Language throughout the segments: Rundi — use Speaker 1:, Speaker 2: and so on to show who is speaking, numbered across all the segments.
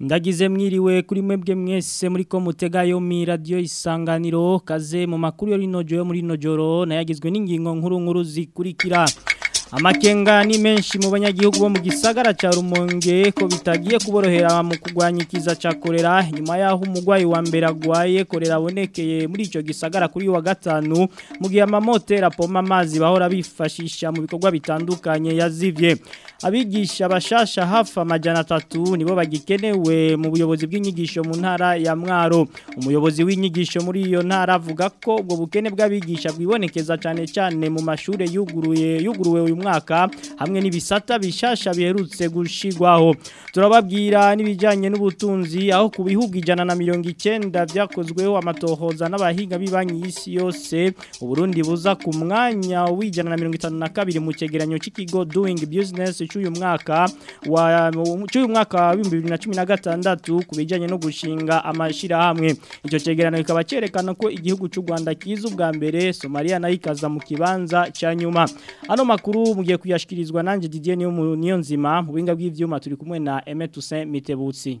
Speaker 1: muragize mwiriwe kuri mwebwe mwese muri ko mutega yo mi radio isanganiro kaze mu makuru yo rino joro muri rino nayagizwe n'ingingo nkuru nkuru zikurikira amakenga ni menshi mu banyagihugu bo mu gisagara cya rumonge ko bitagiye kuborohera mu kurwanya ikiza cya korera nyuma y'aho umurwayi wa mbere arwaye korera abonekeye muri icyo gisagara kuri wa gatanu mu gihe amamoteri rapoma amazi bahora bifashisha mu bikorwa bitandukanye yazibye abigisha abashasha hafi amajyana atatu nibo bagikenewe mu buyobozi bw'inyigisho mu ntara ya mwaro umuyobozi w'inyigisho muri iyo ntara avuga ko ubwo bukene bw'abigisha bwibonekeza cyane cyane mu mashuri yuguruye yuguruwe uyu mwaka hamwe n'ibisata bishasha biherutse gushigwaho turababwira n'ibijanye n'ubutunzi aho ku bihugu ijana na mirongo icyenda byakozweho amatohoza n'abahinga b'ibanyi y'isi yose uburundi buza ku mwanya w'ijana na mirongo itanu na kabiri mu cyegeranyo cy'ikigo doing business cy'uyu mwaka wa cy'uyu mwaka wa 2016 ku bijanye no gushinga amashira hamwe icyo cyegeranyo kikaba cyerekana ko igihugu cy'u Rwanda kiza ubwa mbere Somalia nayo ikaza mu kibanza cya nyuma ano makuru mugiye kuyashikirizwa nanjye Didier niyo niyo nzima mu binga bw'ivyuma turi kumwe na Aime Toussaint Mitebutsi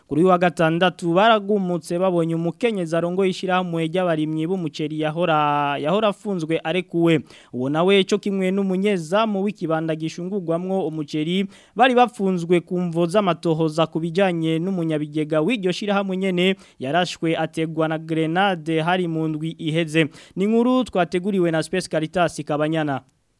Speaker 1: kuri wa gatandatu baragumutse babonye umukenyezi arongo yishyirahamwe ry'abarimyi b'umuceri yahora yahora afunzwe arekuwe uwo nawe cyo kimwe n'umunyeza mu w'ikibanda gishungurwamwo umuceri bari bafunzwe ku mvo z'amatohoza ku bijyanye n'umunyabigega w'iryo shyirahamwe nyene yarashwe ategwa na grenade hari mu ndwi iheze ni nkuru twate guri wen aspektuskalitasik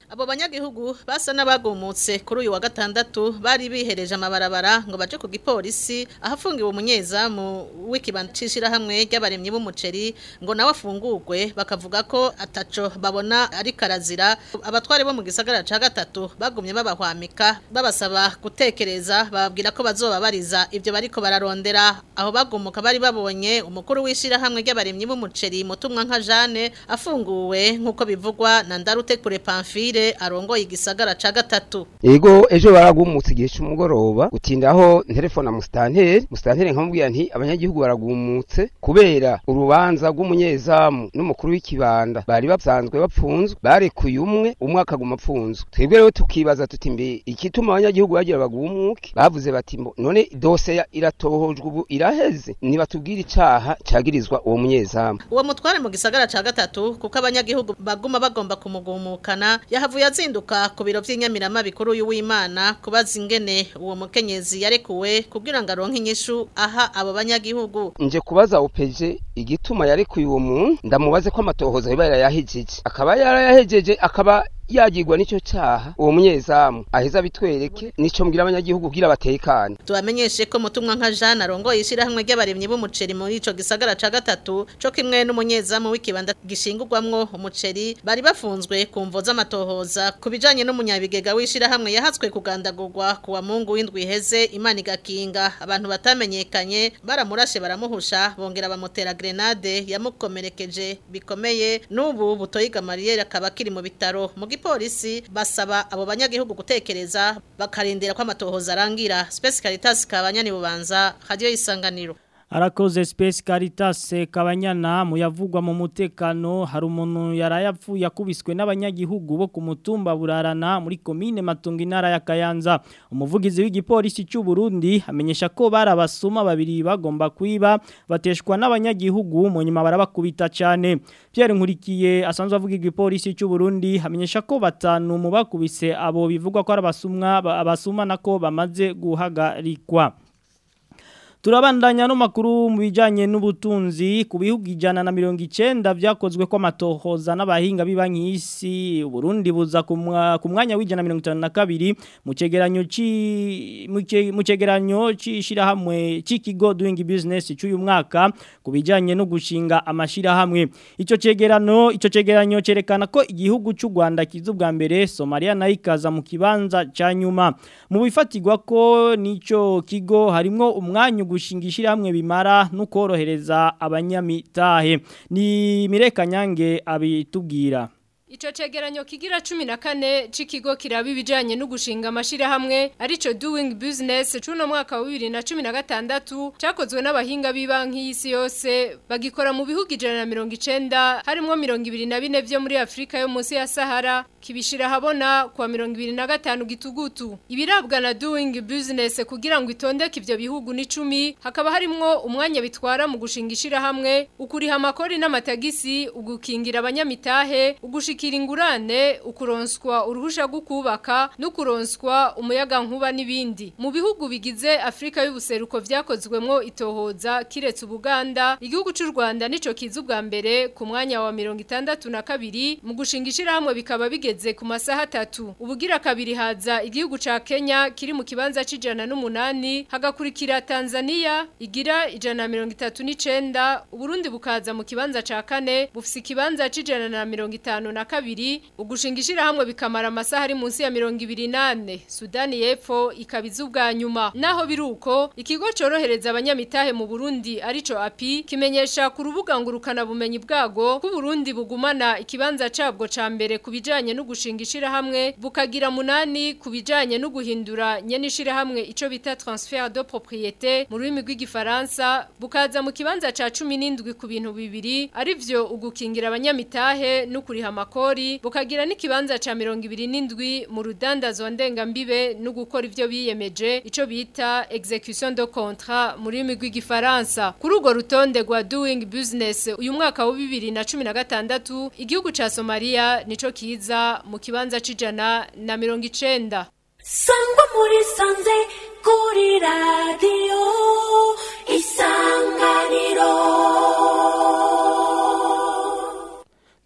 Speaker 2: abo banyagihugu basa n'abagomotse kuri uyu wa gatandatu bari bihereje amabarabara ngo baje ku gipolisi ahafungiwe umunyezamu w'ikibancishira hamwe ry'abaremye b'umuceri ngo nawe afungurwe bakavuga ko ataco babona ari karazira abatware bo mu gisagara ca gatatu bagumye babahwamika babasaba gutekereza bababwira ko bazobabariza ibyo bariko bararondera aho bagomoka bari babonye umukuru w'ishira hamwe b'umuceri mutumwa nka Jane afunguwe nkuko bivugwa na Ndarute Pamfire Claire arongoye igisagara ca gatatu
Speaker 3: Ego ejo baragumutse igihe cy'umugoroba gutindaho telefone mustanteri mustanteri nkamubwira nti abanyagihugu baragumutse kubera urubanza rw'umunyezamu n'umukuru w'ikibanda bari basanzwe bapfunzwe barekuye umwe umwe akaguma apfunzwe twebwe rero tukibaza tuti mbe ikituma abanyagihugu bagira bagumuke bavuze bati none dose iratohojwe ubu iraheze nibatubwira icaha cagirizwa uwo munyezamu
Speaker 2: uwo mutware mu gisagara cya gatatu kuko abanyagihugu baguma bagomba kumugumukana yaha havuye azinduka ku biro by'inyamirama bikuru y'uwimana kubaza ingene uwo mukenyezi yarekuwe kugira ngo aronke inyishu aha abo banyagihugu
Speaker 3: nje kubaza upeje igituma yarekuye uwo muntu ndamubaze ko amatohoza biba yarayahejeje akaba yarayahejeje akaba yagirwa n'icyo cyaha uwo munyezamu aheza bitwereke nicyo mbwira abanyagihugu kugira batekane
Speaker 2: tubamenyeshe ko mutumwa nka Jean arongoye ishyirahamwe ry’abaremyi b'umuceri muri ico gisagara cya gatatu cyo kimwe n'umunyezamu w'ikibanda gishingurwamwo umuceri bari bafunzwe ku mvo z'amatohoza ku kubijanye n'umunyabigega w'ishyirahamwe yahatswe kugandagurwa kuwa mungu w'indwi iheze imana igakinga abantu batamenyekanye baramurashe baramuhusha bongera bamutera grenade yamukomerekeje bikomeye n'ubu butoyiga mariyeri akaba akiri mu bitaro mu igipolisi basaba abo banyagihugu gutekereza bakarindira ko amatohoza arangira Specialitas, Caritas kabanyani bubanza radio isanganiro
Speaker 1: arakoze space caritas kabanyana muyavugwa mu mutekano hari umuntu yarayapfu yakubiswe n'abanyagihugu bo ku burarana muri commune matunga intara ya Kayanza umuvugizi w'igipolisi cy'u Burundi amenyesha ko barabasuma babiri bagomba kwiba bateshwa n'abanyagihugu mu nyuma barabakubita cyane Pierre Nkurikiye asanzwe avuga igipolisi cy'u Burundi amenyesha ko batanu mu bakubise abo bivugwa ko arabasumwa abasuma nako bamaze guhagarikwa turabandanya n'amakuru mu bijyanye n'ubutunzi ku bihugu ijana na mirongo icyenda byakozwe ko amatohoza n'abahinga b'ibanki y'isi uburundi buza ku mwanya w'ijana mirongo itanu na kabiri mu cyegeranyo cy'ishyirahamwe cy'ikigo doing business cy'uyu mwaka ku bijyanye no gushinga amashyirahamwe icyo cyegerano icyo cyegeranyo cyerekana ko igihugu cy'u Rwanda kiza ubwa mbere Somalia nayo ikaza mu kibanza cya nyuma mu bifatirwa ko n'icyo kigo harimo umwanya gushinga ishyirahamwe bimara no korohereza abanyamitahe ni mirekanyange abitubwira
Speaker 4: Ico cegeranyo kigira cumi na kane c'ikigo kiraba ibijanye no gushinga amashirahamwe arico doing business cuno mwaka wa bibiri na cumi na gatandatu cakozwe n'abahinga b'ibanki y'isi yose bagikora mu bihugu ijana na mirongo icenda harimwo mirongo ibiri na bine vyo muri afurika yo munsi ya sahara kibishira habona kwa mirongo ibiri na gatanu gitugutu ibirabwa na doing business kugira ngo itondeke ibyo bihugu n'icumi hakaba harimwo umwanya bitwara mu gushinga ishyirahamwe ukuriha amakori n'amatagisi ugukingira abanyamitahe ugushikira ingurane ukuronswa uruhusha rwo kubaka no kuronswa umuyaga nkuba n'ibindi mu bihugu bigize afurika y'ubuseruko byakozwemo itohoza kiretse ubuganda igihugu cy'u rwanda nicyo kiza ubwa mbere ku mwanya wa mirongo itandatu na kabiri mu gushinga ishyirahamwe bikaba bigeze haheze ku masaha atatu ubugira kabiri haza igihugu cya Kenya kiri mu kibanza c'ijana n'umunani hagakurikira Tanzania igira ijana na mirongo itatu n'icenda Burundi bukaza mu kibanza ca kane bufise ikibanza c'ijana na mirongo itanu na kabiri ugushinga ishirahamwe bikamara amasaha ari munsi ya mirongo ibiri nane Sudani y'Epfo ikabiza ubwa nyuma naho biruko ikigo corohereza abanyamitahe mu Burundi arico API kimenyesha ku rubuga ngurukana bumenyi bwago ku Burundi bugumana ikibanza cabwo ca mbere ku bijyanye no gushinga ishirahamwe bukagira munani ku bijanye no guhindura nyene ishirahamwe ico bita transfer de propriété mu rurimi rw'igifaransa bukaza mu kibanza ca 17 ku bintu bibiri arivyo ugukingira abanyamitahe no kuriha amakori bukagira n'ikibanza ca 27 mu rudandazwa mbibe no gukora ivyo biyemeje ico bita execution de contrat mu rurimi rw'igifaransa kuri urwo rutonde rwa doing business uyu mwaka wa 2016 igihugu ca Somalia nico kiza gukorera mu kibanza c'ijana na mirongo icenda
Speaker 5: sangwa muri sanze kuri radiyo isanganiro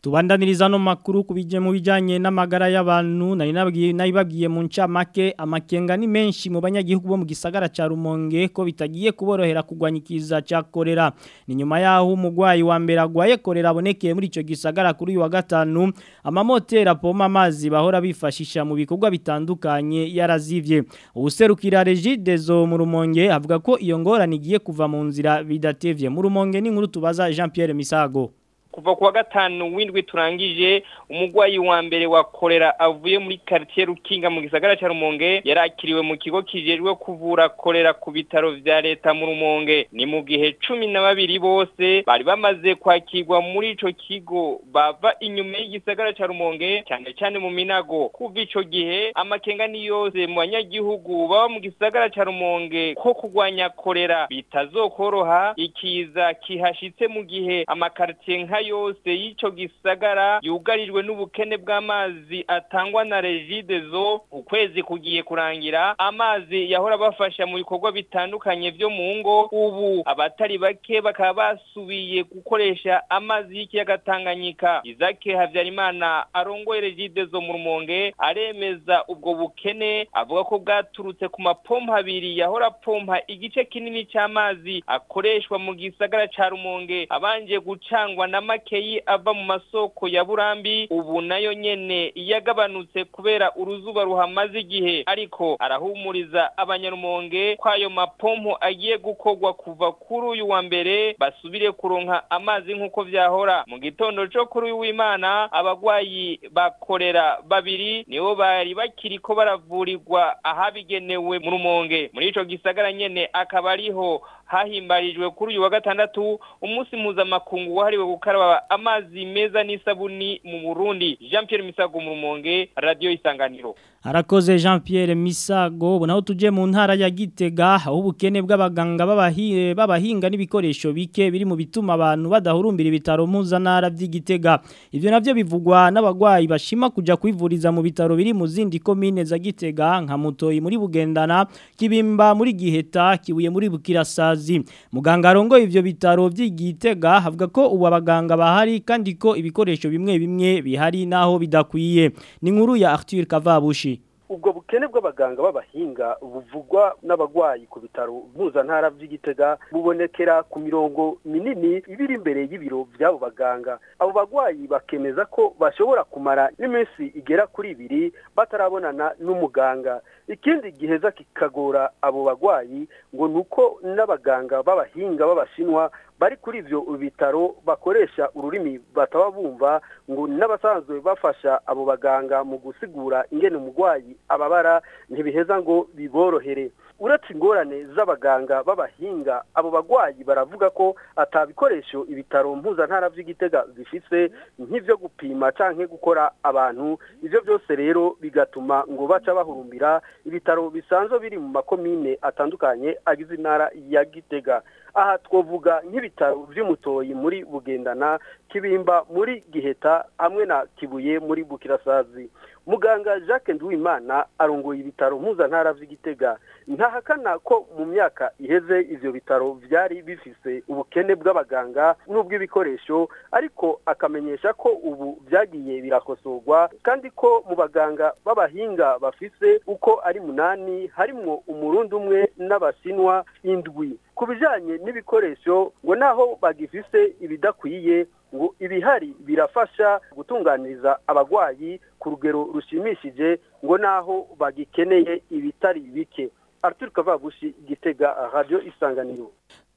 Speaker 1: tubandaniriza no makuru kubije mu bijanye n'amagara y'abantu nari nabwiye nabibabwiye mu make amakenga ni menshi mu banyagihugu bo mu gisagara ca Rumonge ko bitagiye kuborohera kugwanyikiza ca korera ni nyuma yaho umugwayi wa mbere agwaye korera abonekeye muri ico gisagara kuri uyu wa gatanu amamotera poma amazi bahora bifashisha mu bikorwa bitandukanye yarazivye userukira Regidezo mu Rumonge avuga ko iyo ngorane kuva mu nzira bidatevye mu Rumonge ni nkuru tubaza Jean Pierre Misago
Speaker 6: kuva kuwa gatanu w'indwi turangije umurwayi wa mbere wa korera avuye muri karitsiye rukinga mu gisagara cya rumonge yarakiriwe mu kigo kijejwe kuvura korera ku bitaro vya leta mu rumonge ni mu gihe cumi na babiri bose bari bamaze kwakirwa muri ico kigo bava inyuma y'igisagara cya rumonge cyane cyane mu minago kuva ico gihe amakenga ni yose mu banyagihugu baba mu gisagara cya rumonge ko kurwanya korera bitazokoroha ikiza kihashitse mu gihe amakaritsiye nka yose y'icyo gisagara yugarijwe n'ubukene bw'amazi atangwa na regidezo ukwezi kugiye kurangira amazi yahora bafasha mu bikorwa bitandukanye byo mu ngo ubu abatari bake bakaba basubiye gukoresha amazi y'ikiyaga tanganyika izake habyarimana arongoye regidezo mu rumonge aremeza ubwo bukene avuga ko bwaturutse ku mapompa abiri yahora pompa igice kinini cy'amazi akoreshwa mu gisagara ca rumonge abanje gucangwa na makeyi ava mu masoko ya burambi ubu nayo nyene yagabanutse kubera uruzuba ruhamaze igihe ariko arahumuriza abanyarumonge ko ayo mapompo agiye gukorwa kuva kuri uyu wa mbere basubire kuronka amazi nk'uko byahora mu gitondo cyo kuri uyu w'imana abagwayi bakorera babiri nibo bari bakiri ko baravurirwa ahabigenewe mu rumonge muri ico gisagara nyene akaba ariho hahimbarijwe kuri uyu wa gatandatu umunsi mpuzamakungu wahariwe gukaraba amazi meza n'isabuni mu burundi jean Pierre misago mu rumonge radiyo isanganiro
Speaker 1: arakoze jean Pierre misago ubu naho tujye mu ntara ya gitega aho ubukene bw'abaganga b'abahinga n'ibikoresho bike biri mu bituma abantu badahurumbira ibitaro mpuzanara by'igitega ibyo nabyo bivugwa n'abagwayi bashima kujya kwivuriza mu bitaro biri mu zindi komine za gitega nka mutoyi muri bugendana kibimba muri giheta kibuye muri bukirasazi muganga arongoye ibyo bitaro by'igitega havuga ko ubu abaganga bahari kandi ko ibikoresho bimwe bimwe bihari naho bidakwiye ni nkuru ya Arthur Kavabushi
Speaker 7: ubwo bukene bw'abaganga b'abahinga buvugwa n'abarwayi ku bitaro mpuzantara by'igitega bubonekera ku mirongo minini iba iri imbere y'ibiro by'abo baganga abo barwayi bakemeza ko bashobora kumara n'iminsi igera kuri ibiri batarabonana n'umuganga ikindi giheza kikagora abo barwayi ngo ni uko n'abaganga b'abahinga b'abashinwa bari kuri ibyo bitaro bakoresha ururimi bataba bumva ngo n'abasanzwe bafasha abo baganga mu gusigura ingene umurwayi ababara ntibiheza ngo biborohere uretse ingorane z'abaganga b'abahinga abo barwayi baravuga ko atabikoresho ibitaro mpuzantara by'igitega bifite nk'ibyo gupima cyangwa gukora abantu ibyo byose rero bigatuma ngo baca bahurumbira ibitaro bisanzwe biri mu makomine atandukanye agize intara ya gitega aha twavuga nk'ibitaro by'umutoyi muri bugendana kibimba muri giheta hamwe na kibuye muri bukirasazi muganga jacques nduwimana arongoye ibitaro mpuzantara by'igitega ntahakana ko mu myaka iheze ibyo bitaro byari bifise ubukene bw'abaganga n'ubw'ibikoresho ariko akamenyesha ko ubu byagiye birakosorwa kandi ko mu baganga b'abahinga bafise uko ari munani harimo umurundi umwe n'abashinwa indwi ku bijyanye n'ibikoresho ngo naho bagifise ibidakwiye ngo ibihari birafasha gutunganiriza abarwayi ku rugero rushimishije ngo naho bagikeneye ibitari bike arituruka bagushi gitega radiyo isanganiro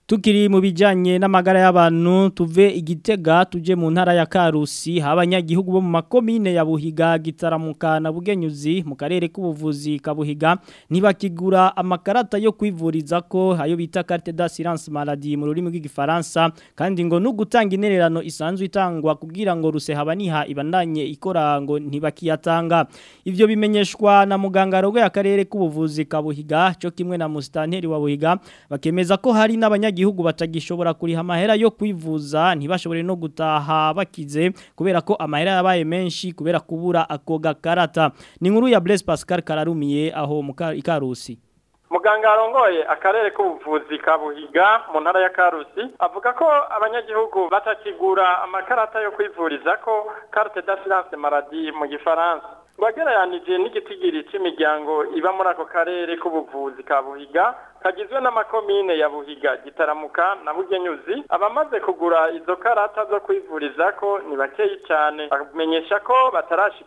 Speaker 1: tukiri mu bijyanye n'amagara y'abantu tuve igitega tujye mu ntara ya karusi abanyagihugu bo mu ya buhiga gitaramuka na bugenyuzi mu karere k'ubuvuzi kabuhiga ntibakigura amakarata yo kwivuriza ko ayo bita carte d'assurance maladie mu rurimi rw'igifaransa kandi ngo n'ugutanga intererano isanzu itangwa kugira ngo ruse habaniha ibandanye ikora ngo ntibakiyatanga ivyo bimenyeshwa na muganga rogo ya karere k'ubuvuzi kabuhiga cyo kimwe na mustanteri wa buhiga bakemeza ko hari n'abanya abanyagihugu batagishobora kuriha amahera yo kwivuza ntibashobore no gutaha bakize kubera ko amahera yabaye menshi kubera kubura ako gakarata ni nkuru ya Blaise Pascal kararumiye aho mu Karusi.
Speaker 8: muganga arongoye akarere k'ubuvuzi ka buhiga mu ntara ya karusi avuga ko abanyagihugu batakigura amakarata yo kwivuriza ko carte d'assurance maladie mu gifaransa ngo agereranije n'igitigiri cy'imiryango iba muri ako karere k'ubuvuzi ka buhiga kagizwe n'amakomine ya buhiga gitaramuka na bugenyuzi abamaze kugura izo karata zo kwivuriza ko ni bakeyi cyane bamenyesha ko batarashikana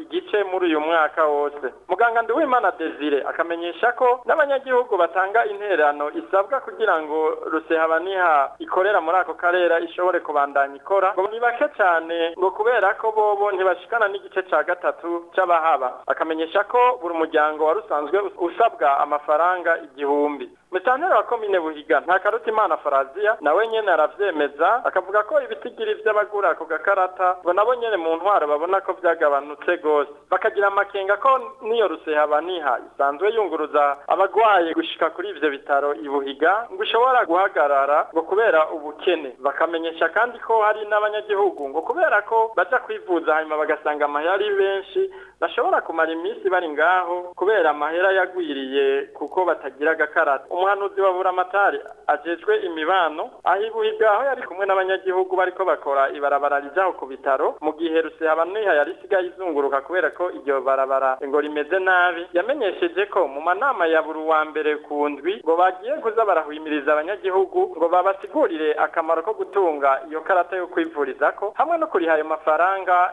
Speaker 8: igice muri uyu mwaka wose muganga nduwimana desire akamenyesha ko n'abanyagihugu batanga intererano isabwa kugira ngo rusehabaniha ikorera muri ako karera ishobore kubandanya ikora ngo ni bake cyane ngo kubera ko bobo ntibashikana n'igice cya gatatu cy'abahaba akamenyesha ko buri muryango wari usanzwe usabwa amafaranga igihumbi oui musantire wakomine buhiga nta karoti imana faraziya nawe nyine arabyemeza akavuga ko ibitigiri by'abagura ako gakarata ngo nabo nyine mu ntwaro babona ko byagabanutse rwose bakagira amakenga ko n'iyo ruseha baniha isanzwe yunguruza abagwaye gushika kuri ibyo bitaro ibuhiga ngo ushobora guhagarara ngo kubera ubukene bakamenyesha kandi ko hari n'abanyagihugu ngo kubera ko baja kwivuza hanyuma bagasanga amahera ari benshi bashobora kumara iminsi bari ngaho kubera amahera yagwiriye kuko batagira agakarata umuhanuzi wa buramatari ajejwe imibano ahibuye aho yari kumwe n'abanyagihugu bariko bakora ibarabara rijaho ku bitaro mu gihe rusehabaniha yari isigaye izunguruka kubera ko iryo barabara ngo rimeze nabi yamenyesheje ko mu manama ya buri wa mbere ku ndwi ngo bagiye kuza barahwimiriza abanyagihugu ngo babasigurire akamaro ko gutunga iyo karata yo ko hamwe no kuriha ayo mafaranga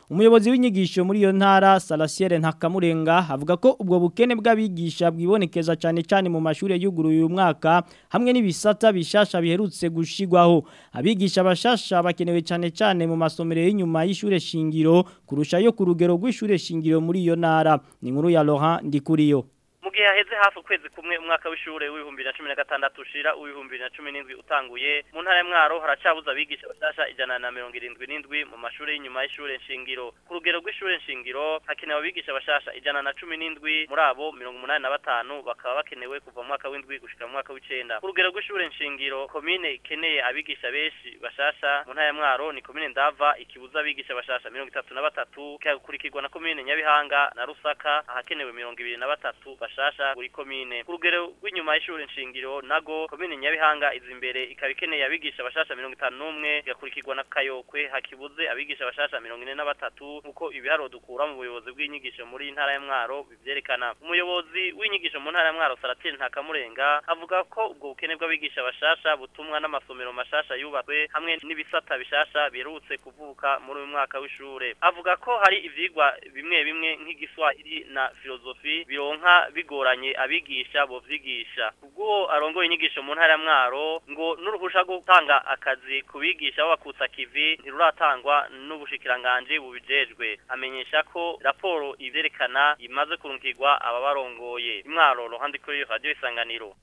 Speaker 1: umuyobozi w'inyigisho muri iyo ntara Salasiere Ntakamurenga avuga ko ubwo bukene bw'abigisha bwibonekeza cyane cyane mu mashuri y’uguru uyu mwaka hamwe n'ibisata bishasha biherutse gushigwaho abigisha bashasha bakenewe cyane cyane mu masomero y'inyuma y'ishure shingiro kurusha yo ku rugero rw'ishure shingiro muri iyo ntara ni nkuru ya Laurent Ndikuriyo
Speaker 9: gihe haheze hafi ukwezi kumwe umwaka w'ishure w'ibihumbi na cumi na gatandatu ushira uw'ibihumbi na cumi n'indwi utanguye mu ntara y'umwaro haracabuza abigisha bashasha ijana na mirongo irindwi n'indwi mu mashuri y'inyuma y'ishure nshingiro ku rugero rw'ishure nshingiro hakenewe abigisha bashasha ijana na cumi n'indwi muri abo mirongo na batanu bakaba bakenewe kuva mwaka w'indwi gushika mwaka w'icenda ku rugero rw'ishure nshingiro komine ikeneye abigisha benshi bashasha mu ntara y'umwaro ni komine ndava ikibuza abigisha bashasha mirongo itatu na batatu ikakurikirwa na komine nyabihanga na rusaka ahakenewe mirongo ibiri na batatu bashasha mushasha kuri komine ku rugero rw'inyuma y'ishuri nshingiro nago komine nyabihanga izi imbere ikaba ikeneye abigisha bashasha mirongo itanu n'umwe igakurikirwa na kayokwe hakibuze abigisha bashasha mirongo ine na batatu nk'uko ibiharuro dukura mu buyobozi bw'inyigisho muri ntara ya mwaro bivyerekana umuyobozi w'inyigisho mu ntara ya mwaro saratire ntakamurenga avuga ko ubwo bukene bw'abigisha bashasha butumwa n'amasomero mashasha yubatswe hamwe n'ibisata bishasha birutse kuvuka muri uyu mwaka w'ishure avuga ko hari ivyigwa bimwe bimwe nk'igiswahili na filozofi bironka bigo bigoranye abigisha bovyigisha ubwo arongo inyigisho mu ntara mwaro ngo n'uruhusha rwo gutanga akazi kubigisha b'abakutsa kivi ntiruratangwa n'ubushikiranganje bubijejwe amenyesha ko raporo ivyerekana imaze kurungikirwa ababarongoye imwaro rohandi kuri radio isanganiro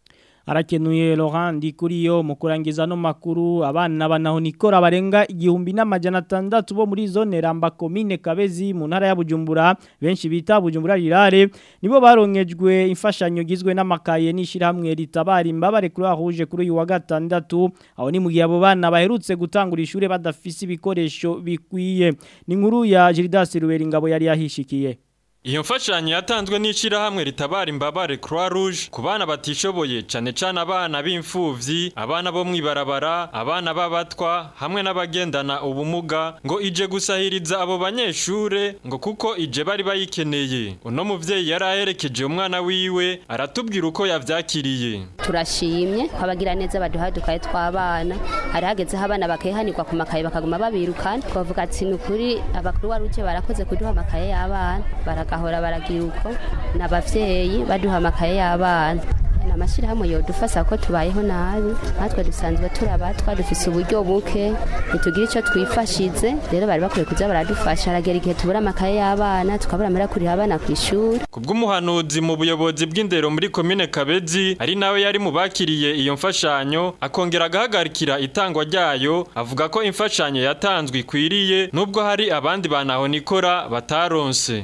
Speaker 1: arakenuye Laurent Ndikuriyo mu kurangiza no makuru abana banaho nikora barenga igihumbi n'amajana atandatu bo muri zone Ramba commune Kabezi mu ntara ya Bujumbura benshi bita Bujumbura Rirare nibo barongejwe imfashanyo gizwe n'amakaye n'ishirahamwe ritabara imbabare kuri ahuje kuri uyu wa gatandatu aho ni mu gihe abo bana baherutse gutangura ishure badafise ibikoresho bikwiye ni nkuru ya Gildas Ruweri ngabo yari yahishikiye
Speaker 10: Iyo mfashanyo yatanzwe n'ishyirahamwe ritabara imbabare Croix Rouge ku bana batishoboye cyane cyane abana b'imfuvyi abana bo mwibarabara abana b'abatwa hamwe n'abagendana ubumuga ngo ije gusahiriza abo banyeshuri ngo kuko ije bari bayikeneye uno mubyeyi yari aherekeje umwana wiwe aratubwira uko yavyakiriye
Speaker 11: turashimye kwabagira neza baduha dukaye tw'abana hari hagezeho abana bakehanirwa ku makaye bakaguma babirukana twavuga ati ni ukuri abakuru wari uje barakoze kuduha amakaye y'abana bagahora baragiyuko n'abavyeyi baduha amakaye y'abana amashyirahamwe yodufasha ko tubayeho nabi natwe dusanzwe turaba twadufise uburyo buke ntitugire icyo twifashize rero bari bakwiye kuza baradufasha haragera igihe tubura amakaye y'abana tukabura amarakurira abana ku ishuri
Speaker 10: ku bw'umuhanuzi mu buyobozi bw'indero muri komine kabezi ari nawe yari mu bakiriye iyo mfashanyo akongera agahagarikira itangwa ryayo avuga ko imfashanyo yatanzwe ikwiriye nubwo hari abandi banahonikora bataronse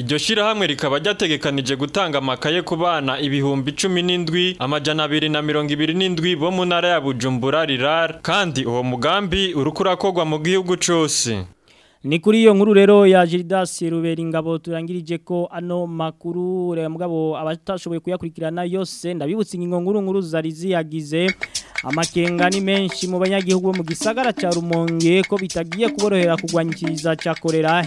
Speaker 10: iryo shyirahamwe rikaba ryategekanije gutanga amakaye ku bana ibihumbi cumi n'indwi amajana abiri na mirongo ibiri n'indwi bo mu ntara ya bujumbura rirara kandi uwo mugambi uriko mu gihugu cose
Speaker 1: ni kuri iyo nkuru rero ya Gildas Ruberingabo turangirije ko ano makuru mugabo abatashoboye kuyakurikirana yose ndabibutse ingingo nkuru nkuru zari ziyagize amakenga ni menshi mu banyagihugu mu gisagara cya Rumonge ko bitagiye kuborohera kugwanyikiriza cya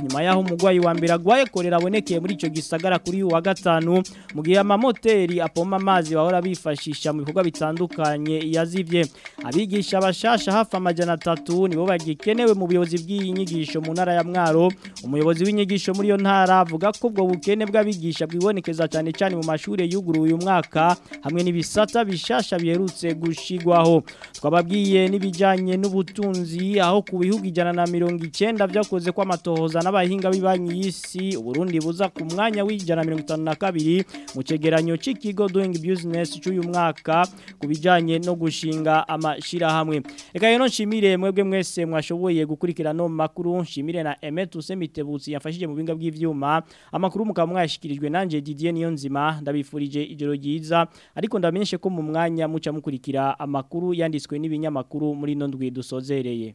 Speaker 1: nyuma yaho umugwayi wa mbere agwaye korera abonekeye muri ico gisagara kuri wa gatanu mu gihe amamoteri apoma amazi bahora bifashisha mu bikorwa bitandukanye yazivye abigisha abashasha hafi amajana atatu nibo bagikenewe mu buyobozi bw'iyi nyigisho mu ntara ya mwaro umuyobozi w'inyigisho muri iyo ntara avuga ko ubwo bukene bw'abigisha bwibonekeza cyane cyane mu mashuri yuguru uyu mwaka hamwe n'ibisata bishasha biherutse gushigwaho twababwiye n'ibijyanye n'ubutunzi aho ku bihugu ijana na mirongo icyenda byakoze ko amatohoza n'abahinga b'ibanki y'isi uburundi buza ku mwanya w'ijana na mirongo itanu na kabiri mu cyegeranyo cy'ikigo doyingi bizinesi cy'uyu mwaka ku bijyanye no gushinga amashyirahamwe reka rero nshimire mwebwe mwese mwashoboye gukurikirana makuru nshimire Emile na Emetu Semitebutsi yafashije mu binga bw'ivyuma amakuru mukaba mwashikirijwe nanje Didier niyo ndabifurije ijoro ryiza ariko ndamenyeshe ko mu mwanya muca mukurikira amakuru yanditswe n'ibinyamakuru muri no dusozereye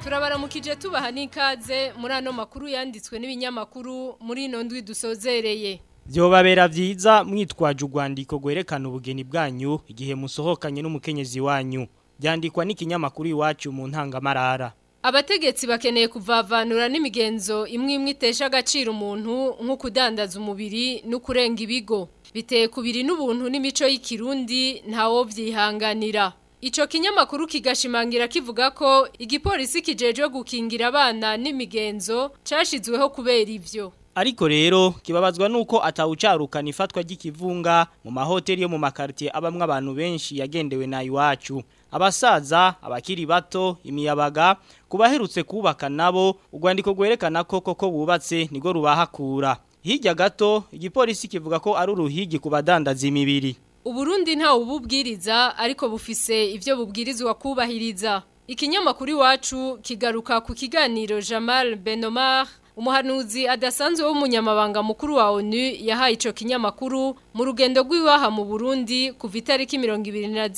Speaker 4: turabaramukije tubaha n'ikaze muri ano makuru yanditswe n'ibinyamakuru muri ino ndwi dusozereye
Speaker 1: byobabera byiza mwitwaje urwandiko rwerekana ubugeni bwanyu igihe musohokanye n'umukenyezi wanyu byandikwa n'ikinyamakuru iwacu mu ntangamarara
Speaker 4: abategetsi bakeneye kuvavanura n'imigenzo imwe imwe itesha agaciro umuntu nko kudandaza umubiri no kurenga ibigo biteye kubiri n'ubuntu n'imico y'ikirundi ntawo byihanganira Icyo kinyamakuru kigashimangira kivuga ko igipolisi kijeje gukingira abana n'imigenzo cashizweho kubera ibyo.
Speaker 1: Ariko rero kibabazwa nuko atawucarukana ifatwa ry'ikivunga mu mahoteli yo mu makartier abamwe abantu benshi yagendewe na iwacu. Abasaza, abakiri bato, imiyabaga kubaherutse kubaka nabo urwandiko rwerekana ko koko bubatse nigo rubahakura. hirya gato igipolisi kivuga ko ari uruhigi ku badandaza imibiri
Speaker 4: uburundi nta ububwiriza ariko bufise ibyo bubwirizwa kubahiriza ikinyamakuru iwacu kigaruka ku kiganiro jamal benomar umuhanuzi adasanzwe w'umunyamabanga mukuru wa onu yahaye icyo kinyamakuru mu rugendo rw'iwaha mu burundi kuva itariki mirongo ibiri na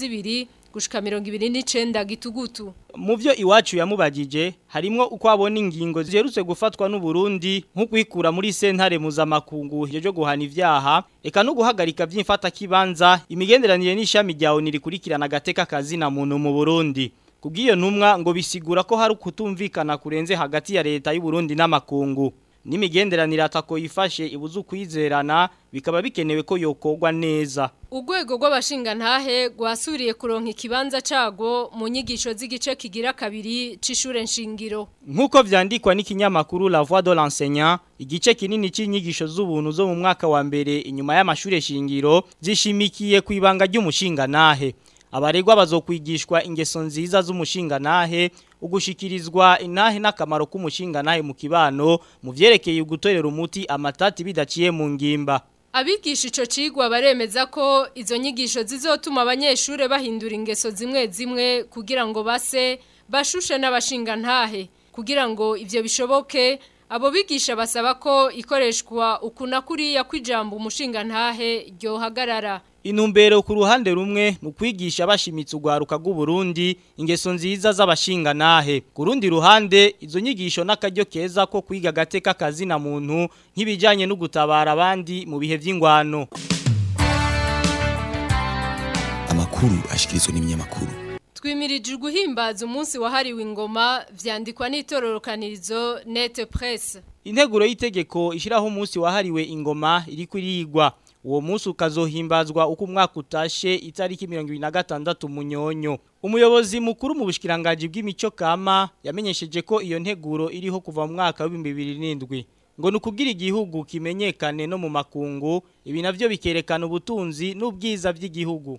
Speaker 4: gushika mirongo ibiri n'icenda gitugutu
Speaker 1: mu byo iwacu yamubagije harimo uko abona ingingo ziherutse gufatwa n’u Burundi nk’ukwikura muri sentare mpuzamakungu ryo guhana ibyaha eka no guhagarika by'imfatakibanza imigenderanire n'ishami rya oni rikurikirana agateka kazina muntu mu burundi kubw'iyo ntumwa ngo bisigura ko hari ukutumvikana kurenze hagati ya leta y’u Burundi n'amakungu n'imigenderanire atako yifashe ibuze ukwizerana bikaba bikenewe ko yokogwa neza
Speaker 4: urwego rw'abashingantahe rwasuriye kuronka ikibanza cyago mu nyigisho z'igice kigira kabiri cy'ishuri nshingiro
Speaker 1: nk'uko byandikwa n'ikinyamakuru la voix de l'enseignant igice kinini cy'inyigisho z'ubuntu zo mu mwaka wa mbere inyuma y'amashuri shingiro zishimikiye ku ibanga ry'umushingantahe abaregwa bazokwigishwa ingeso nziza z'umushinganahe ugushyikirizwa inahe n'akamaro k'umushinga nahe mu kibano mu byerekeye gutorera umuti amatati bidaciye mu ngimba
Speaker 4: abigisha icyo cigwa baremeza ko izo nyigisho zizotuma abanyeshuri bahindura ingeso zimwe zimwe kugira ngo base bashushe n'abashinga ntahe kugira ngo ibyo bishoboke abo bigisha basaba ko ikoreshwa ukuna kuriya kwijambo umushinga ntahe ryohagarara
Speaker 1: Inumbero ku ruhande rumwe mu kwigisha ukwigisha bashimitse urwaruka Burundi ingeso nziza z'abashinga nahe ku rundi ruhande izo nyigisho n'akaryo keza ko kwiga agateka na muntu nk'ibijyanye no gutabara abandi mu bihe by'ingwano
Speaker 12: amakuru ashyikirizwa n'iminyamakuru
Speaker 4: twimirije guhimbaza umunsi wahariwe ingoma vyandikwa n'itororokanirizo net press
Speaker 1: integuro y'itegeko ishiraho umunsi wahariwe ingoma iri kwirigwa uwo munsi ukazohimbazwa uko umwaka utashe itariki 26 munyonyo umuyobozi mukuru mu bushikiranganje bw'imico kama yamenyesheje ko iyo nteguro iriho kuva mu mwaka wa 2007 ngo ni igihugu kimenyekane no mu makungu ibi nabyo bikerekana ubutunzi n'ubwiza by'igihugu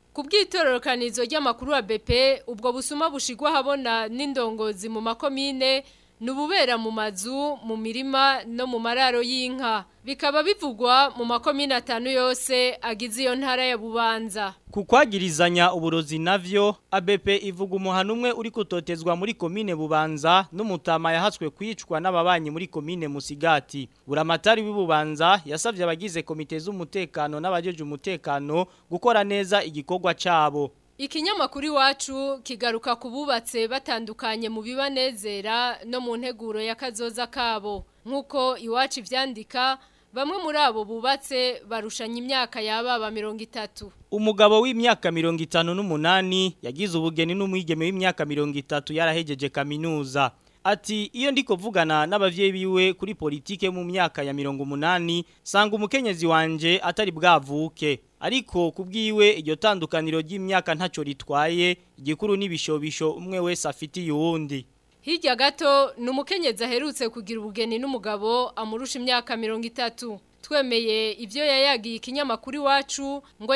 Speaker 1: ku
Speaker 4: bwitororokanizo ry'amakuru wa BP ubwo busuma bushigwa habona n'indongozi mu makomine n’ububera mu mazu mu mirima no mu mararo y'inka bikaba bivugwa mu makomine atanu yose agize iyo ntara ya bubanza
Speaker 1: ku kwagirizanya uburozi navyo ABP ivuga umuhano umwe uri kutotezwa muri komine bubanza n'umutama yahatswe kwicwa n'ababanyi muri komine musigati buramatari w'ibubanza yasavye abagize komite z'umutekano n'abajeje umutekano gukora neza igikorwa cyabo.
Speaker 4: ikinyamakuru iwacu kigaruka ku bubatse batandukanye mu bibanezera no mu nteguro y'akazoza kabo nk'uko iwacu vyandika bamwe muri abo bubatse barushanya imyaka yababa mirongo itatu
Speaker 1: umugabo w'imyaka mirongo itanu n'umunani yagize ubugeni n'umwigeme w'imyaka mirongo itatu yarahegeje kaminuza ati iyo ndi kuvugana n'abavyeyi biwe kuri politike mu myaka ya 18 sanga umukenyezi wanje atari bwavuke ariko kubwiwe iryo tandukaniro ry'imyaka ntacyo ritwaye igikuru nibishobisho umwe wese afitiye uwundi
Speaker 4: hirya gato ni umukenyezi aherutse kugira ubugeni n'umugabo amurusha imyaka mirongo itatu twemeye ibyo yayagiye ikinyamakuru iwacu ngo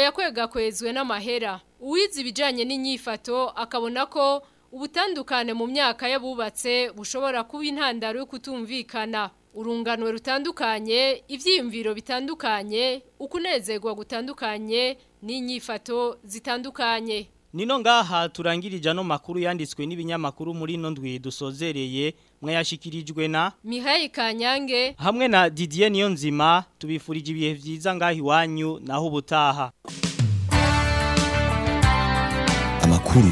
Speaker 4: kwezwe n'amahera uwize ibijyanye n'inyifato akabona ko ubutandukane mu myaka y'abubatse bushobora kuba intandaro yo kutumvikana urungano rutandukanye ibyiyumviro bitandukanye ukunezerwa gutandukanye n'inyifato zitandukanye
Speaker 1: nino ngaha turangirije ano makuru yanditswe n'ibinyamakuru muri ino ndwi dusozereye mwayashikirijwe na
Speaker 4: mihai kanyange
Speaker 1: hamwe na Didier niyo nzima tubifurije ibihe byiza ngaho iwanyu naho ubutaha
Speaker 12: amakuru